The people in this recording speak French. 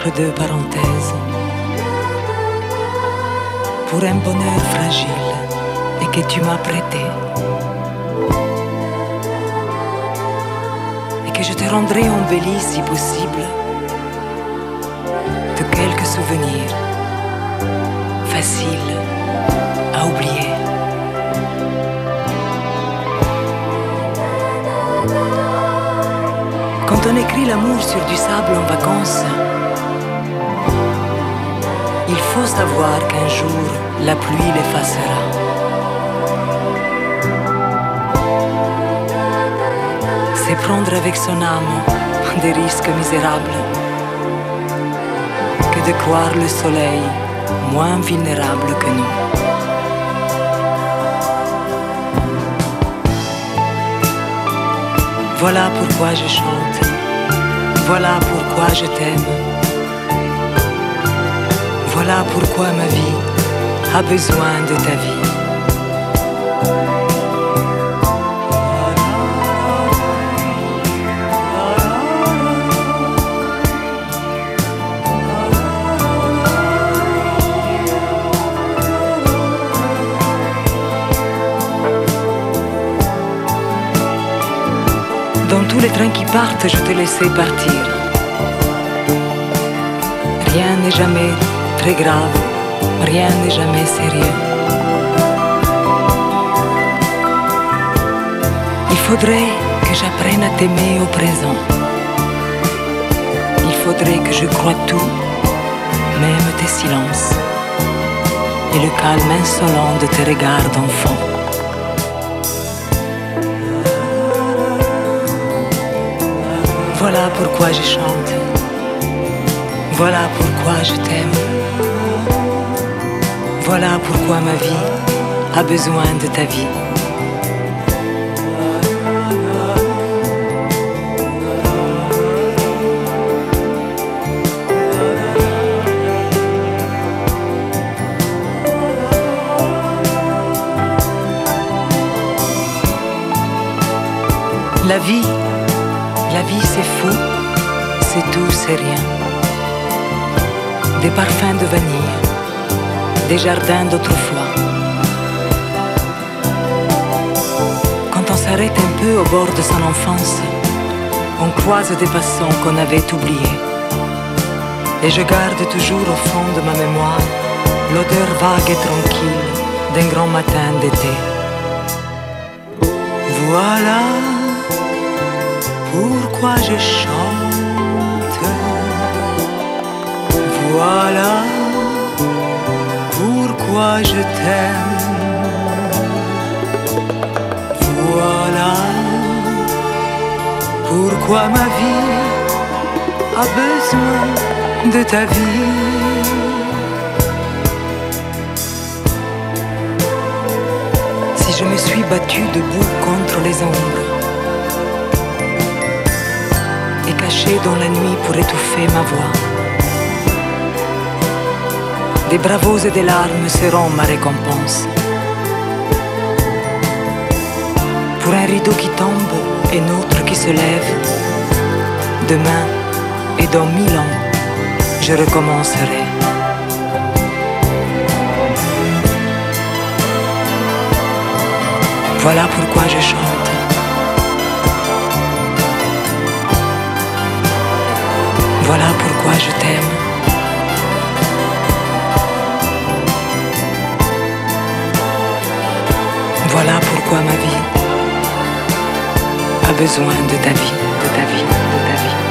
entre deux parenthèses. Pour un bonheur fragile et que tu m'as prêté. Et que je te rendrai embelli si possible de quelques souvenirs faciles à oublier. Quand on écrit l'amour sur du sable en vacances, faut savoir qu'un jour la pluie l'effacera. C'est prendre avec son âme des risques misérables que de croire le soleil moins vulnérable que nous. Voilà pourquoi je chante, voilà pourquoi je t'aime, pourquoi ma vie a besoin de ta vie. Dans tous les trains qui partent, je te laissais partir. Rien n'est jamais très grave, rien n'est jamais sérieux. Il faudrait que j'apprenne à t'aimer au présent. Il faudrait que je croie tout, même tes silences, et le calme insolent de tes regards d'enfant. Voilà pourquoi je chante. Voilà pourquoi je t'aime. Voilà pourquoi ma vie a besoin de ta vie. La vie, la vie c'est fou, c'est tout, c'est rien. Des parfums de vanille, des jardins d'autrefois. Quand on s'arrête un peu au bord de son enfance, on croise des passants qu'on avait oubliés. Et je garde toujours au fond de ma mémoire l'odeur vague et tranquille d'un grand matin d'été. Voilà pourquoi je chante. Voilà je t'aime. Voilà pourquoi ma vie a besoin de ta vie. Si je me suis battu debout contre les ombres, et caché dans la nuit pour étouffer ma voix. Des bravos et des larmes seront ma récompense. Pour un rideau qui tombe et autre qui se lève, demain et dans mille ans, je recommencerai. Voilà pourquoi je chante. Pourquoi ma vie a besoin de ta vie, de ta vie, de ta vie.